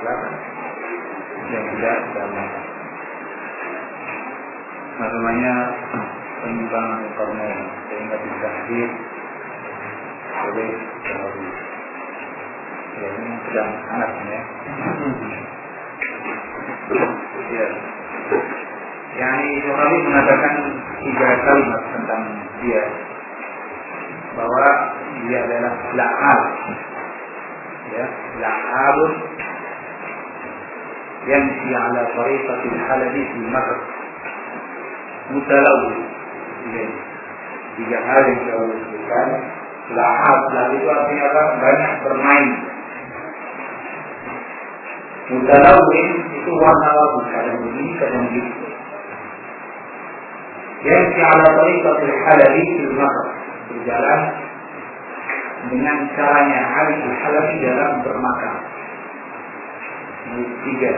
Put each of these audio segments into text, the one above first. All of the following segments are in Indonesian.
akhlak yang tidak damai. Namanya penyimpangan korban sehingga bisa hadir oleh teroris. Ya, ini sedang hangat ya. ya. Yang Nabi mengatakan tiga kalimat tentang dia bahwa dia adalah la'ab ya la'abun يمشي على طريقة الحلب في مصر متلون tiga hal yang saya sebutkan lahab lahab itu artinya apa banyak bermain mutalawin itu warna-warni kadang begini kadang begitu yang ala tariqatil halabi fil mahr berjalan dengan caranya Ali al-Halabi dalam bermakan ini tiga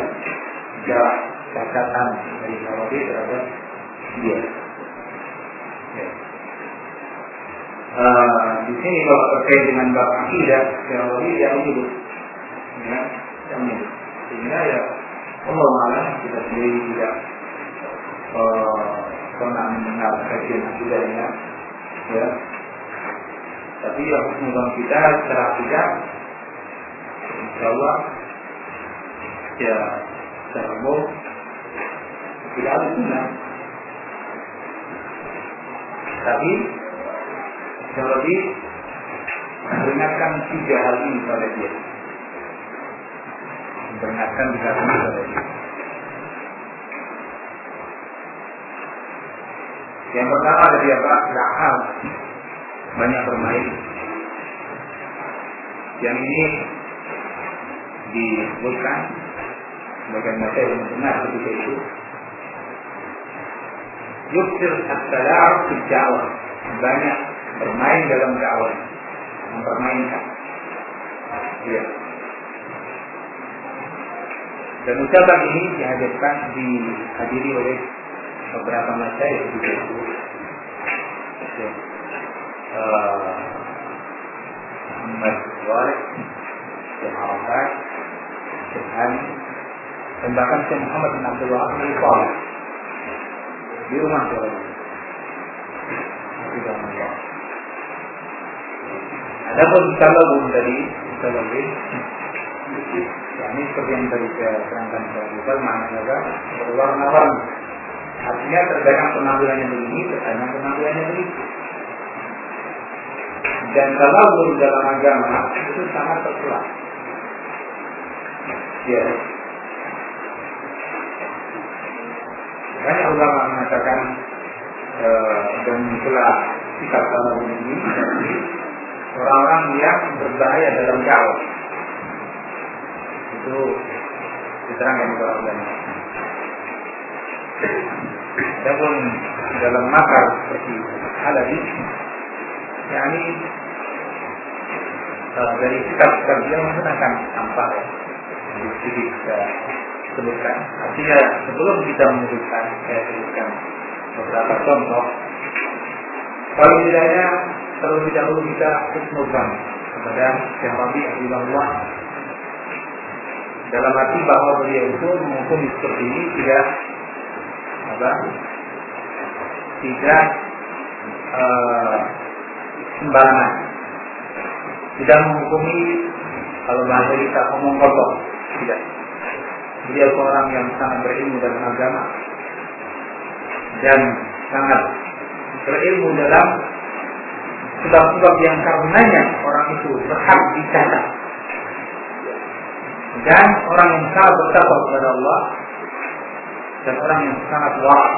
jarak catatan dari Nawawi terhadap dia. Ya. Uh, di sini kalau terkait dengan bab akidah, Nawawi yang menyebut, ya, yang menyebut. Sehingga ya Allah malah kita sendiri tidak uh, pernah mendengar kajian akidahnya, ya. Tapi ya kita secara akidah, insya Allah ya secara umum tidak ada sunnah. Tapi Nabi memperingatkan tiga hal ini pada dia. Memperingatkan tiga hal ini pada dia. Yang pertama dari apa? Lahal. Banyak bermain. Yang ini disebutkan sebagai materi yang benar ketika itu. Yuktir as-salar fi banyak bermain dalam dakwah mempermainkan. Ya dan ucapan ini dihadirkan dihadiri oleh beberapa masyarakat juga itu. Ya. uh, Muhammad Hani dan bahkan Syekh Muhammad bin Abdul Wahab bin Saleh di rumah suaranya. Adapun talabun tadi talabin ya ini seperti yang tadi saya terangkan saya maknanya apa? Berwarna-warni artinya terkadang penampilannya begini terkadang penampilannya begitu dan talabun dalam agama itu sangat terpulang ya banyak ulama mengatakan e, dan itulah sikap talabun ini. Orang-orang yang berbahaya dalam dakwah. Itu diterangkan oleh ulama. Adapun dalam makar seperti halabi, yakni uh, dari sikap-sikap dia mungkin akan tampak ya, sedikit sebutkan. Artinya sebelum kita menyebutkan, saya sebutkan beberapa contoh. Kalau tidaknya terlebih dahulu kita husnudzan kepada Syekh Rabi Abdullah dalam arti bahwa beliau itu menghukumi seperti ini tidak apa tidak uh, sembarangan tidak menghukumi kalau bahasa kita ngomong kotor tidak beliau seorang yang sangat berilmu dalam agama dan sangat berilmu dalam sebab-sebab yang karenanya orang itu berhak dicatat dan orang yang sangat bertakwa kepada Allah dan orang yang sangat waras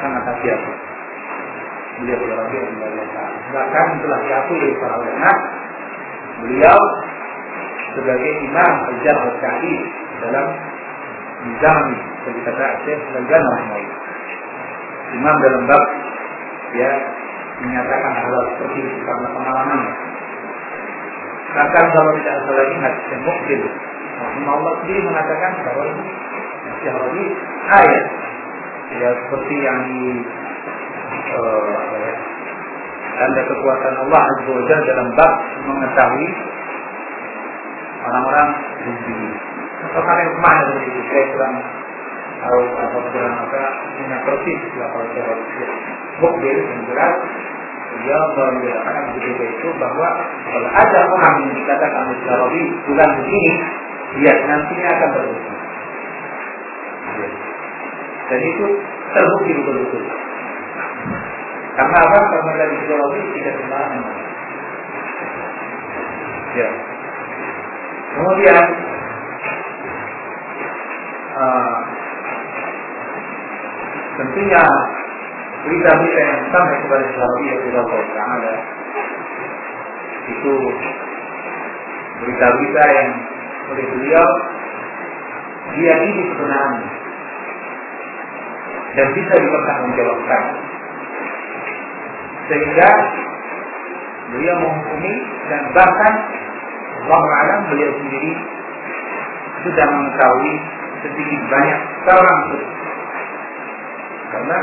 sangat hati-hati beliau berlebih bahkan telah diakui oleh para ulama beliau sebagai imam al-jar al dalam zaman seperti kata Syekh Al-Jan imam dalam bab ya menyatakan hal seperti itu karena pengalamannya. Bahkan kalau tidak salah ingat, yang mungkin Allah sendiri mengatakan bahwa ini Syahrabi ayat. Ya seperti yang di uh, ya, tanda kekuatan Allah Azza wa dalam bab mengetahui orang-orang benci atau kalian ke mana itu saya kurang tahu atau kurang apa? Punya persis lah kalau saya bukbil yang jelas dia membedakan begitu itu bahwa kalau ada orang yang dikatakan Al-Jarabi bulan begini dia nantinya akan berbeda. Dan itu terbukti betul-betul. Karena apa? Karena dari Jarabi tidak sembarangan ya. Kemudian uh, tentunya berita-berita yang sampai kepada Syarabiyah tidak ada itu berita-berita yang oleh beliau dia ini sebenarnya dan bisa dipertanggungjawabkan. Sehingga beliau menghukumi dan bahkan Allah beliau sendiri sudah mengetahui sedikit banyak seorang karena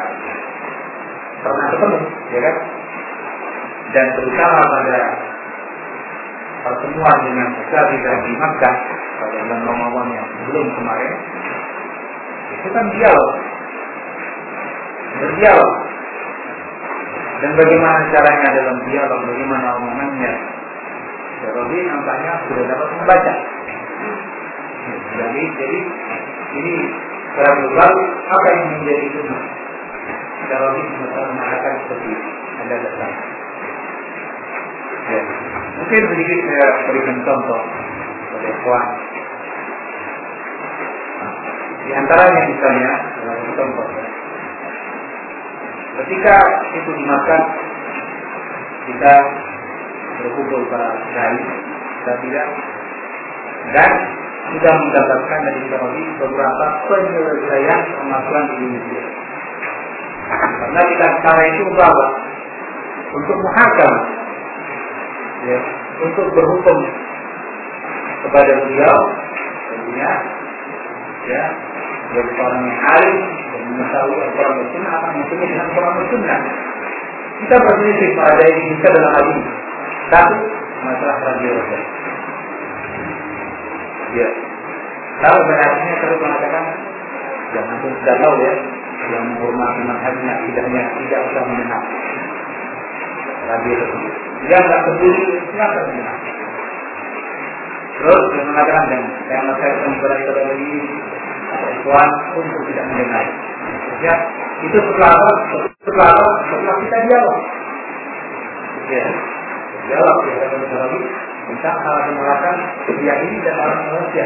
pernah ketemu, ya kan? Dan terutama pada pertemuan dengan Ustazah di Makkah pada bulan Ramadan yang belum kemarin, itu kan dialog, berdialog. Dan bagaimana caranya dalam dialog, bagaimana omongannya. Jadi nampaknya sudah dapat membaca. Jadi, jadi ini Rasulullah apa yang menjadi sunnah? Kalau ini mengatakan seperti ada dasar. Ya. Mungkin sedikit saya berikan contoh pada kawan. Di antaranya misalnya, contoh. Ketika itu dimakan, kita berkumpul para kiai, kita tidak dan sudah mendapatkan dari Saudi beberapa penyelesaian permasalahan di Indonesia. Karena kita sekarang itu bahwa untuk muhakam, ya, untuk berhukum kepada beliau, tentunya, ya, dari orang yang alim dan mengetahui Al-Quran Sunnah akan menghukumi dengan Al-Quran. Kita berselisih pada ini bisa dalam hal ini. Satu, masalah radio Ya. Tahu berarti kalau mengatakan jangan pun sudah tahu ya yang menghormati manhajnya tidaknya tidak usah mendengar radio tersebut. Dia nggak peduli silakan mendengar. Terus dia mengatakan dan saya mengatakan kepada kita lagi Tuhan untuk tidak mendengar. Ya, itu setelah apa? Setelah apa? Setelah kita dialog. Ya, dialog ya, kita lagi tentang hal dia ini dan orang manusia.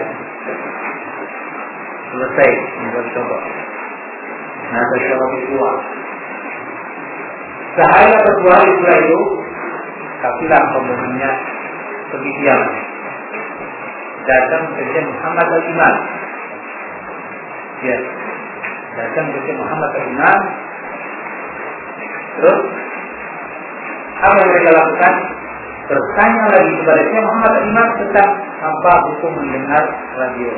Selesai menjadi contoh. Nah, terjawab kedua. Sehari atau dua hari setelah itu, kafilah pembunuhnya demikian. Datang ke Muhammad al-Imam. Ya, datang ke Muhammad al-Imam. Terus, apa yang mereka lakukan? Bertanya lagi kepada Syekh Muhammad Imam tentang apa hukum mendengar radio.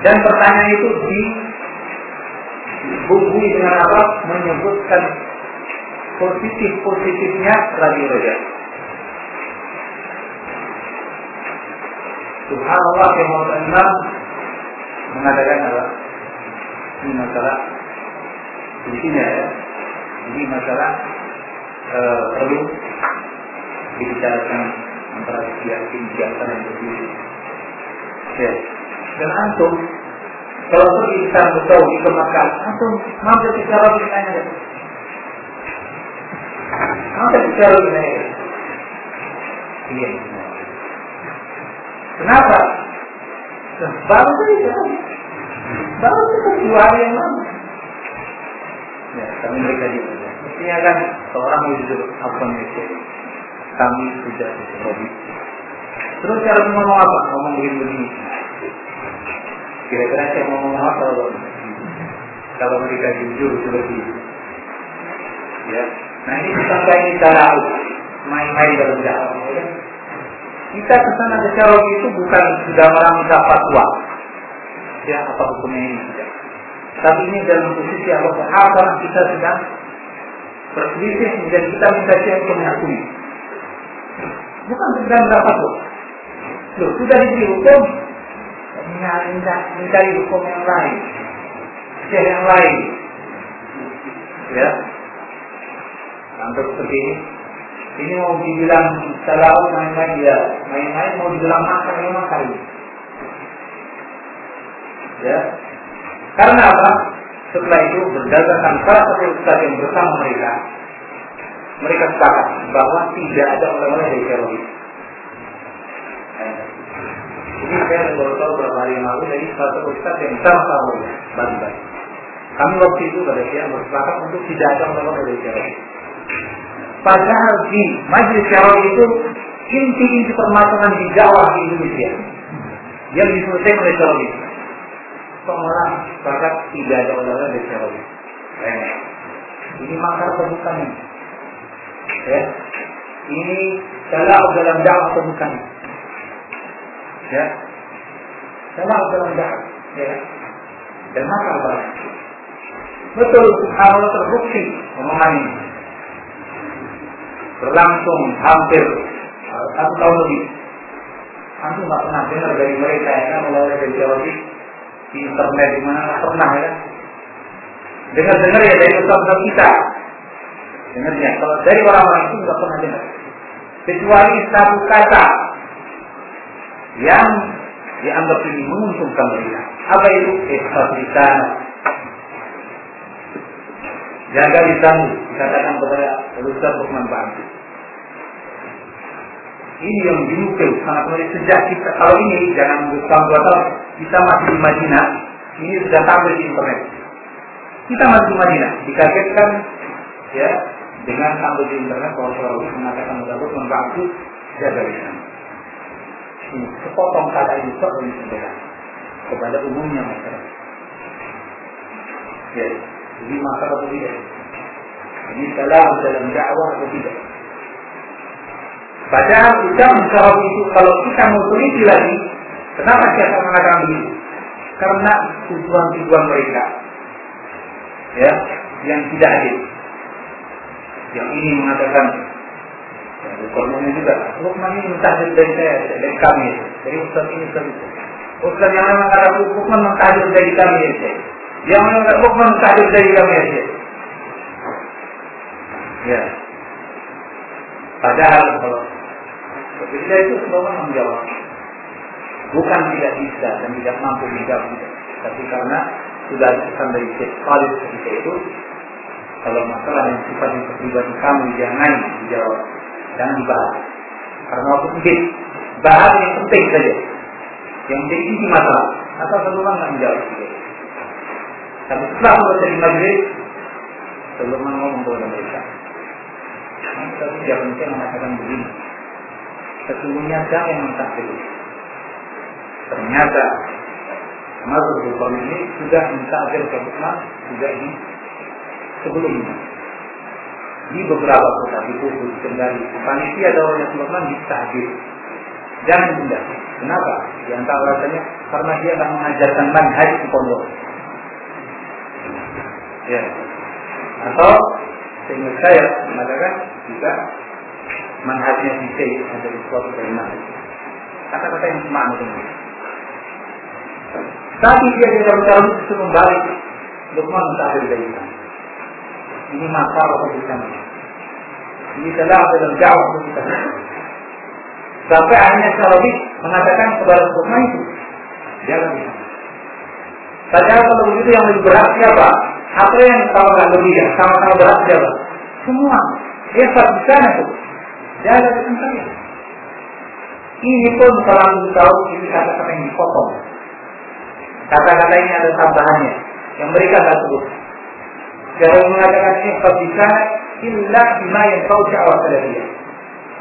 Dan pertanyaan itu dibubui dengan apa? Menyebutkan positif-positifnya radio roja. Subhanallah Syekh Muhammad Imam mengatakan apa? Ini masalah di sini ya. Ini masalah uh, perlu dibicarakan antara pihak kebijakan yang berbeda. Ya. Dan antum kalau pergi kita betul di Mekah, antum mampir bicara dengan Mampir bicara dengan Iya. Kenapa? Baru saja. Baru saja dua hari yang lalu. Ya, kami mereka juga. Mestinya kan seorang wujud apa itu kami sudah Robi. Terus cara ngomong apa? Ngomong begini begini. Kira-kira saya ngomong apa kalau kalau mereka jujur seperti itu? Ya. Nah ini disampaikan cara main-main dalam dakwah. Ya. Kita ke sana secara itu bukan sudah minta fatwa. Ya apa hukumnya ini tidak. Tapi ini dalam posisi Allah Taala kita sedang berselisih dan kita minta dia untuk mengakui. Bukan sekedar mendapat loh. Loh, sudah diberi hukum, mencari hukum yang lain, syekh yang lain. Ya, untuk seperti ini. Ini mau dibilang salah main-main ya, main-main mau dibilang makan ya makan. Ya, karena apa? Setelah itu berdasarkan salah satu yang bersama mereka, mereka sepakat bahwa tidak ada orang-orang dari teroris. Ini saya baru tahu beberapa hari yang lalu dari satu ustaz yang sama-sama Bandar. Kami waktu itu pada siang bersepakat untuk tidak ada orang-orang dari teroris. Padahal di majelis teroris itu inti-inti permasalahan di dakwah di Indonesia yang diselesaikan oleh teroris malah sepakat tidak ada ulama dari teroris. Eh, ini makar atau bukan? Ya, ini salah dalam dakwah atau bukan? Ya, salah dalam dakwah. Ya, dan makar banget. Betul, subhanallah terbukti omongan ini. Berlangsung hampir satu tahun lebih. Antum nggak pernah dengar dari mereka yang kan mulai dari teroris di internet di mana pernah ya. Dengar-dengar ya dari ustaz kita. Dengarnya. Kalau dari orang-orang itu nggak pernah dengar. Kecuali satu kata yang dianggap ini menguntungkan mereka. Apa itu? Ikhlas. Jaga lisanmu, dikatakan kepada Ustaz Lukman Bangki. Ini yang dinukil sangat menarik sejak kita kalau ini jangan tahun dua tahun kita masih di Madinah ini sudah tampil di internet. Kita masih di Madinah dikagetkan ya dengan tampil di internet bahwa Surawi mengatakan tersebut membantu jaga lisan. Ini sepotong kata ini sok sendiri kepada umumnya masyarakat. Ya, ini masalah atau tidak? Ini salah dalam dakwah atau tidak? Padahal ucapan sahab itu kalau kita mau teliti lagi, kenapa siapa mengatakan begitu? Karena tujuan-tujuan mereka, ya, yang tidak adil. Yang ini mengatakan, ya, Lukman juga, Lukman ini mentahdir dari saya, dari kami, dari Ustaz ini, Ustaz itu. Ustaz yang memang kata Lukman mentahdir dari kami, ya, yang memang kata Lukman mentahdir dari kami, ya. Ya. Padahal kalau Berbeda itu semua menjawab. Bukan tidak bisa dan tidak mampu menjawab. Tapi karena sudah pesan dari Syekh Khalid ketika itu, kalau masalah yang sifatnya pribadi kamu jangan dijawab, jangan dibahas. Karena waktu mungkin bahas yang penting saja, yang penting ini masalah. Atau sebelum nggak menjawab. Tapi setelah selesai di majelis, sebelum ngomong kepada mereka, tapi tidak mungkin mengatakan begini sesungguhnya siapa yang mentakdir ternyata Mazhab Sultan ini sudah mentakdir kebetulan sudah di sebelumnya di beberapa kota di Kudus, Kendari, panitia dakwahnya Sultan ditakdir jangan tunda. Kenapa? Di antara alasannya karena dia akan mengajarkan manhaj di pondok. Ya. Atau sehingga saya mengatakan juga manhajnya bisa ada di suatu dari Kata-kata yang semangat itu. Tapi dia tidak bertaruh itu membalik Lukman dari kita. Ini masalah kita. Ini telah dalam untuk kita. Sampai akhirnya Salawit mengatakan kepada Lukman itu, jangan bisa. Padahal kalau begitu yang lebih berat siapa? Apa yang nggak lebih ya? Sama-sama berat siapa? Semua. Dia di sana tuh. Jaga dengan saya. Ini pun kalau anda tahu ini kata-kata yang dipotong. Kata-kata ini ada tambahannya yang mereka tak sebut. Jangan mengatakan ikhfad bisa illa bima yang tahu jawab dia.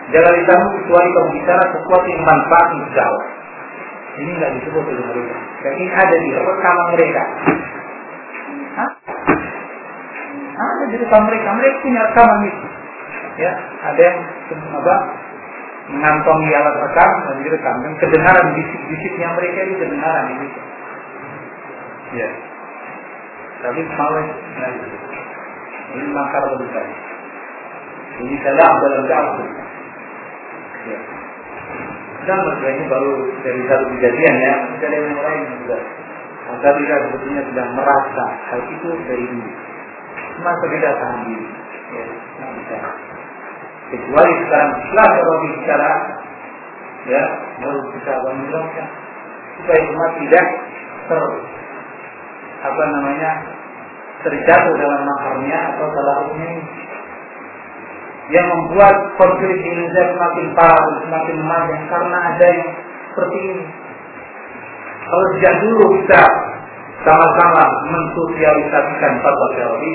Jangan ditanggung kecuali kamu bicara sesuatu yang manfaat untuk. Ini tidak disebut oleh mereka. Dan ini ada di rekaman mereka. Hah? Ada di rekaman mereka. Mereka punya rekaman itu ya ada yang apa mengantongi alat rekam dan direkam dan kedengaran bisik-bisiknya mereka itu kedengaran ini ya ini makar lebih baik ini salah dalam ya. kita mereka ini baru dari satu kejadian ya, kejadian yang lain juga. Maka kita sebetulnya sudah merasa hal itu dari ini. Cuma sekedar tahan diri. Ya, bisa. Kecuali sekarang setelah kalau bicara, ya baru kita menjelaskan supaya umat tidak ter apa namanya terjatuh dalam makarnya atau salah ini yang membuat konflik di Indonesia semakin parah dan semakin panjang karena ada yang seperti ini. Kalau sejak dulu kita sama-sama mensosialisasikan fatwa teori,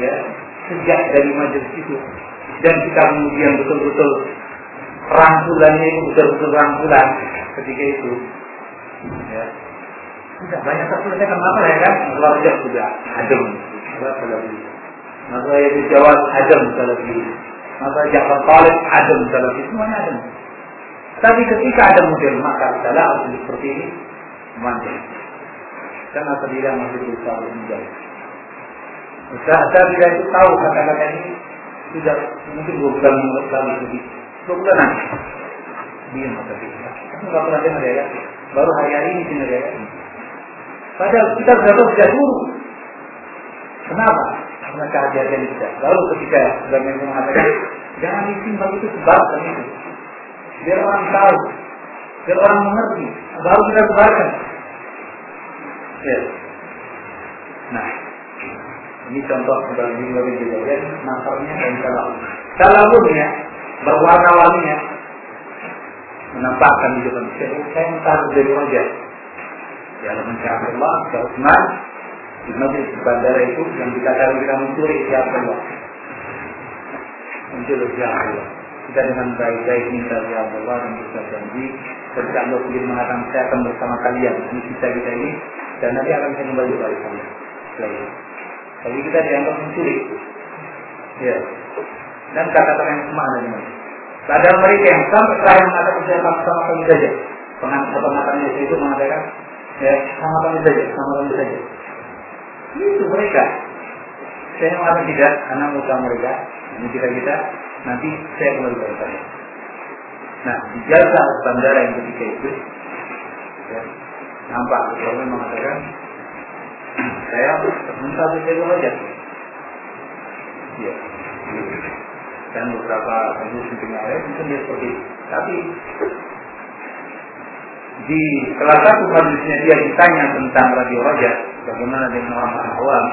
ya sejak dari majelis itu dan kita kemudian betul-betul rangkulannya itu betul-betul rangkulan ketika itu, ya sudah banyak terselesaikan masalah ya kan? Kalau sudah adem. Masalah itu jawab adem lebih maka Ja'far Talib adem salafi semuanya adem. Tapi ketika ada model maka salah seperti ini manjang. Karena tidak masih berusaha menjauh. Usaha tidak itu tahu kata-kata ini sudah mungkin dua bulan lalu lebih dua bulan Diam masa kita. Kamu nggak pernah dengar ya? Baru hari-hari ini dengar ya? Padahal kita sudah sudah dulu. Kenapa? karena kehadiran kita. Lalu ketika sebagian mengatakan, jangan disimpan itu sebarkan itu. Biar orang tahu, biar orang mengerti. Baru kita sebarkan. Ya. Nah, ini contoh sebagai lebih kejadian, nasarnya dan kalau Salawunnya, berwarna-warninya, menampakkan di depan saya, saya taruh dari wajah. Ya, mencari Allah, Utsman, di masjid di bandara itu yang kita mencuri siapa Allah muncul siapa Allah kita dengan baik-baik minta ya Allah dan kita janji ketika Allah sendiri mengatakan saya akan bersama kalian ini kita kita ini dan nanti akan saya kembali kepada kalian tapi kita dianggap mencuri. Ya. Dan kata-kata yang semana dengan ada mereka yang sampai terakhir mengatakan saya sama kami saja. Pengantar-pengantarnya itu mengatakan ya sama kami saja sama kami saja itu mereka. Saya mengatakan tidak, karena muka mereka, ini kita kita, nanti saya kembali ke saya. Nah, di jasa bandara yang ketika itu, ya, nampak ketua mengatakan, saya minta saya saja. Ya, dan beberapa yang lain mungkin dia seperti. Tapi di salah satu hadisnya dia ditanya tentang radio raja bagaimana dengan orang awam.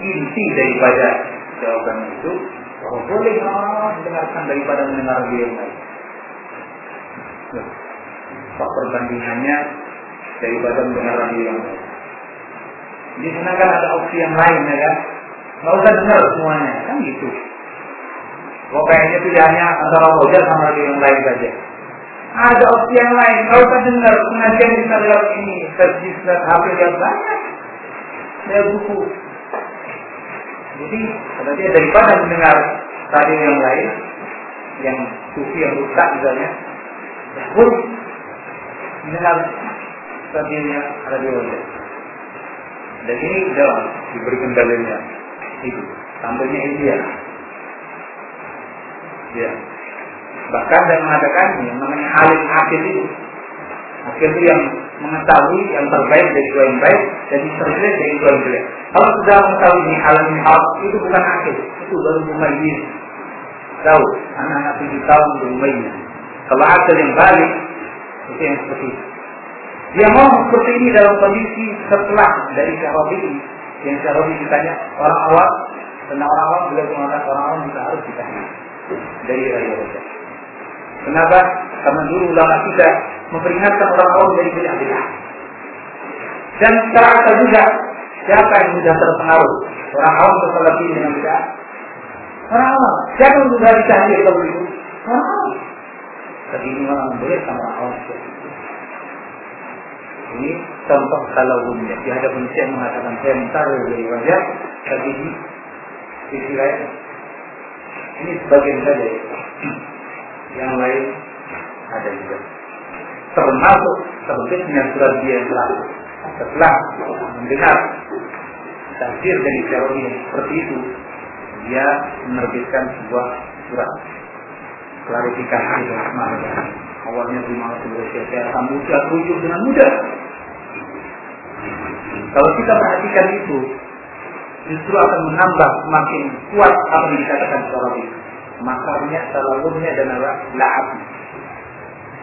Inti daripada jawaban itu bahwa boleh orang mendengarkan daripada mendengar radio yang lain Pak perbandingannya daripada mendengar radio yang lain di sana kan ada opsi yang lain ya kan? Nggak usah dengar semuanya kan gitu. Pokoknya pilihannya antara roja sama radio yang lain saja ada opsi yang lain. Kalau kita dengar pengajian di lewat ini, terjis dan HP yang banyak. Saya buku. Jadi, berarti daripada mendengar radio yang lain, yang sufi yang rusak misalnya, pun mendengar radionya radio lain. Dan ini dalam diberikan dalilnya itu. Tampilnya India. Ya, Bahkan saya mengatakan yang namanya alim akhir itu. Akhir itu yang mengetahui yang terbaik dari dua yang baik dan yang dari dua yang jelek. Kalau sudah mengetahui ini alim hal itu bukan akhir, itu baru mumayyiz. Tahu, anak-anak tujuh tahun baru mumayyiz. Kalau akhir yang balik, itu yang seperti itu. Dia mau seperti ini dalam kondisi setelah dari Syahrabi ini. Yang Syahrabi ditanya orang awam, tentang orang awam beliau mengatakan orang awam juga harus ditanya dari Raja Raja. Kenapa? Karena dulu ulama kita memperingatkan orang awam dari bid'ah bid'ah. Dan secara juga siapa yang mudah terpengaruh? Orang awam lebih dengan bid'ah? Orang awam. Siapa yang mudah dicari kalau itu? Orang awam. Tapi ini orang boleh sama orang awam. Ini contoh kalau umumnya. Di hadapan saya mengatakan saya minta dari wajah, tapi sisi lain ini sebagian saja yang lain ada juga. Termasuk terbitnya surat dia yang telah setelah mendengar tafsir dari teori seperti itu, dia menerbitkan sebuah surat klarifikasi dan semuanya. awalnya terima kasih bersihara mudah rujuk dengan mudah. Kalau kita perhatikan itu, justru akan menambah semakin kuat apa yang dikatakan Syarabi. Makarnya, talaluhnya dan? La'ab.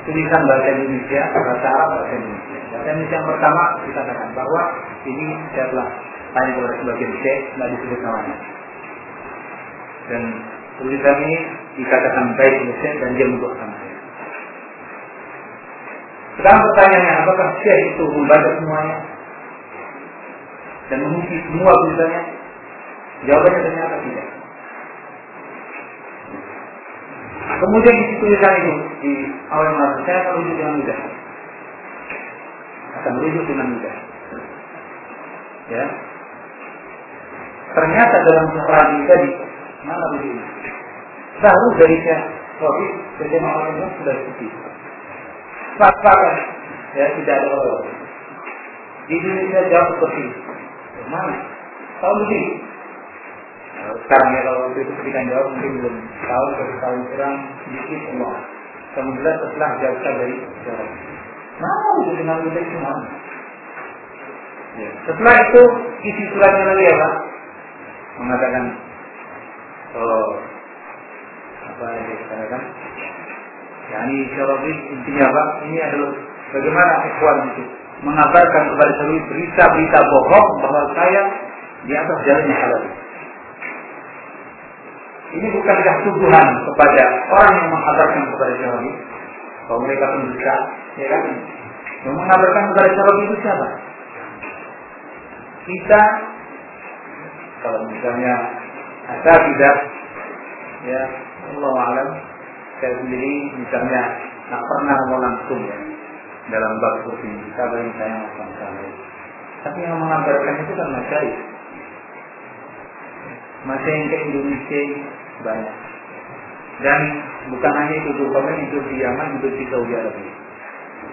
Tulisan bahasa Indonesia, bahasa Arab, bahasa Indonesia. Bahasa Indonesia yang pertama dikatakan bahwa ini adalah tanya kepada sebagian syekh, tidak disebut namanya. Dan tulisan ini dikatakan baik Syekh dan dia sama saya. Sekarang pertanyaannya, apakah Syekh itu membaca semuanya? Dan mengisi semua tulisannya? Jawabannya ternyata tidak. Kemudian di tulisan itu di awal masa saya akan merujuk dengan mudah. Akan merujuk dengan mudah. Ya. Ternyata dalam seorang ini tadi mana begini? Baru dari saya Robi jadi orang ini sudah seperti Pas-pasan ya tidak ada orang. Di Indonesia jauh seperti. Mana? Tahu begini? Sekarang ya kalau itu ketika jawab mungkin belum tahu tapi tahu kurang sedikit Allah. Kemudian setelah jauh dari jawab. Mau dengan mudah cuma. Ya. Setelah itu isi suratnya lagi ya Pak mengatakan oh apa yang dikatakan ya ini syarabi intinya apa ini adalah bagaimana ikhwan itu mengabarkan kepada seluruh berita-berita bohong bahwa saya di atas jalan yang halal ini bukankah tuduhan kepada orang yang mengabarkan kepada syarabi. Bahwa mereka pendusta ya kan? Yang mengabarkan kepada syarabi itu siapa? Kita kalau misalnya ada tidak ya Allah alam saya sendiri misalnya tak pernah mau langsung ya dalam bab seperti ini. Saya masalah saya tapi yang mengabarkan itu kan masyaih masih yang ke Indonesia banyak dan bukan hanya itu terutama itu di Yaman itu di Saudi Arabia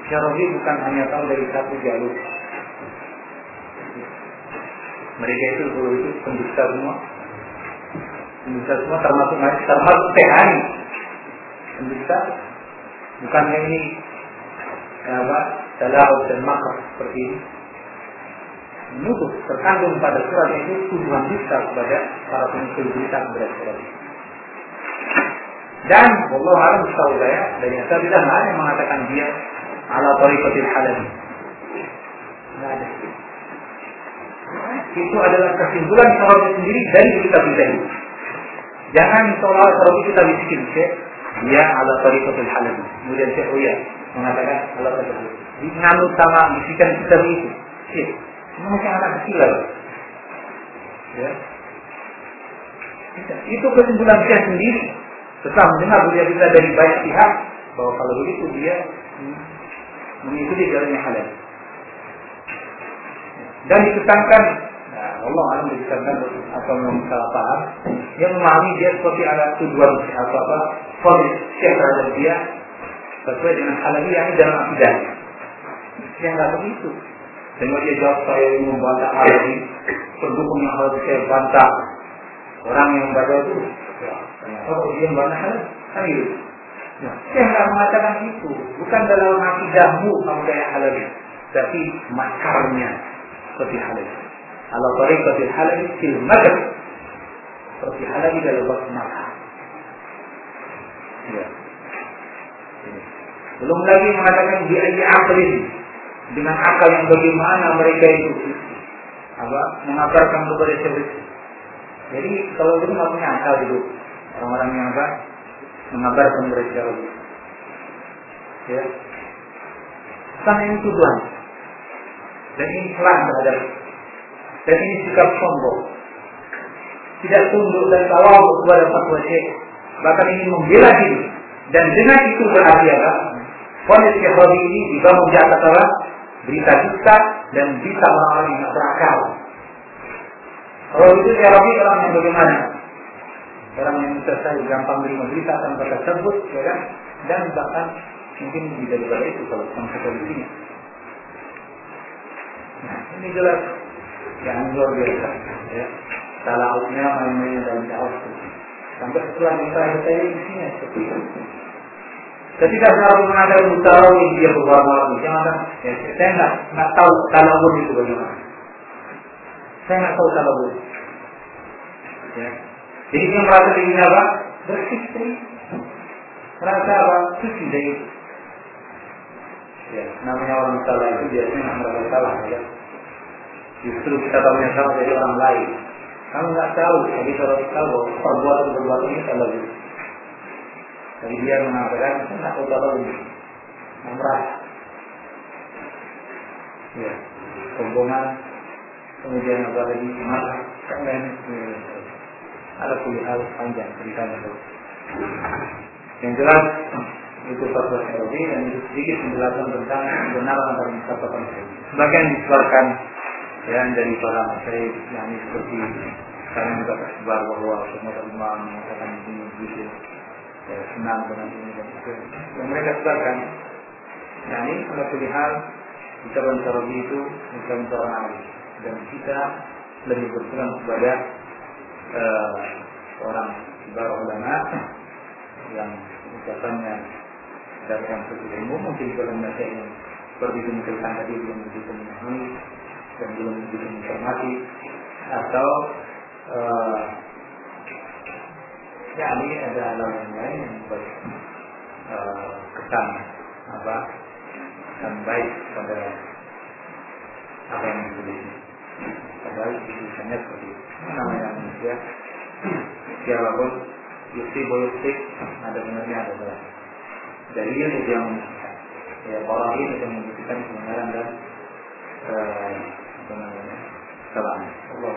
Syarabi bukan hanya tahu dari satu jalur mereka itu dulu itu pendusta semua. Pendusta semua termasuk termasuk tehani. Pendusta bukannya ini apa dalau dan makar seperti ini. Menutup terkandung pada surat itu tujuan dusta kepada para penulis berita kepada surat itu. Dan Allah alam tahu saya dan yang saya bilang ada mengatakan dia ala tariqatil halal. Tidak itu adalah kesimpulan Sarawi sendiri dari kita kita ini. Jangan seolah Sarawi kita bisikin, Syekh, dia ala tariqatul halal. Kemudian Syekh oh ya, mengatakan ala tariqatul Nganut sama bisikan kita itu. Syekh, macam anak kecil. Ya. Itu kesimpulan Syekh sendiri. Setelah mendengar beliau kita dari banyak pihak, bahwa kalau begitu dia mengikuti jalannya halal dan dikesankan nah, Allah akan dikesankan atau salah paham yang memahami dia seperti ada tujuan atau apa syekh terhadap dia sesuai dengan halaliyah dalam akidahnya yang nggak begitu dengan dia jawab saya ini membantah hal ini pendukung yang harus saya bantah orang yang baca itu ya, oh dia membantah hal kan gitu Nah, saya nggak mengatakan itu, bukan dalam akidahmu kamu kayak halal, tapi makarnya, seperti halal. Ala tariqatil halal fil madad. Seperti halal dalam bab makan. Ya. Belum lagi mengatakan ayat aklin dengan akal yang bagaimana mereka itu? Apa? Mengabarkan kepada syirik. Jadi kalau itu nggak punya akal itu orang-orang yang apa? Mengabarkan kepada syirik. Ya. Karena ini tujuan. Dan ini pelan terhadap dan ini sikap sombong. Tidak tunduk dan tawau kepada fatwa syekh. Bahkan ingin membela diri. Dan dengan itu berarti apa? Fonis Yahudi ini dibangun di atas apa? Berita dusta dan bisa orang-orang yang. Kalau itu Yahudi orang yang bagaimana? Orang yang selesai gampang menerima berita tanpa tersebut, ya kan? Dan bahkan mungkin lebih daripada itu kalau sampai sini. Nah, ini jelas yang luar biasa. Ya. Talautnya main-main dan jauh. Sampai setelah kita kita isinya seperti itu. Ketika saya mengadakan mutarawih dia waktu, saya mengatakan, ya, saya nggak nggak tahu talawun itu bagaimana. Saya nggak tahu talawun. Ya. Jadi dia merasa dirinya apa? Bersih, merasa apa? Suci dari itu. Ya, namanya orang salah itu biasanya merasa salah ya. Justru kita tahu yang salah dari orang lain. Kamu nggak tahu, jadi kalau tahu perbuatan perbuatan ini salah itu. Jadi dia mengatakan, nggak tahu ini. Merah. Ya, sombongan, kemudian apa lagi, marah, kan ada kuliah panjang ceritanya itu. Yang jelas itu fatwa Syarawi dan itu sedikit penjelasan tentang kebenaran antara mustafat Sebagian dikeluarkan ya dari para masyarakat yang seperti kalian juga tersebar bahwa semua imam mengatakan ini begitu ya, senang dengan ini. Dan itu yang mereka sebarkan nah ini pada hal ucapan Syarawi itu ucapan seorang ahli dan kita lebih berpegang kepada uh, orang para ulama yang ucapannya berdasarkan satu ilmu mungkin kalau membaca yang seperti dimungkinkan tadi belum begitu memahami dan belum begitu mencermati atau uh, ya ini ada hal yang lain yang membuat uh, kesan apa kesan baik pada apa yang ditulis. Padahal tulisannya seperti itu. Namanya manusia? Siapa pun yusti boyustik ada benarnya ada benar dari itu yang ya orang ini yang membuktikan kebenaran dan apa namanya kesalahan Allah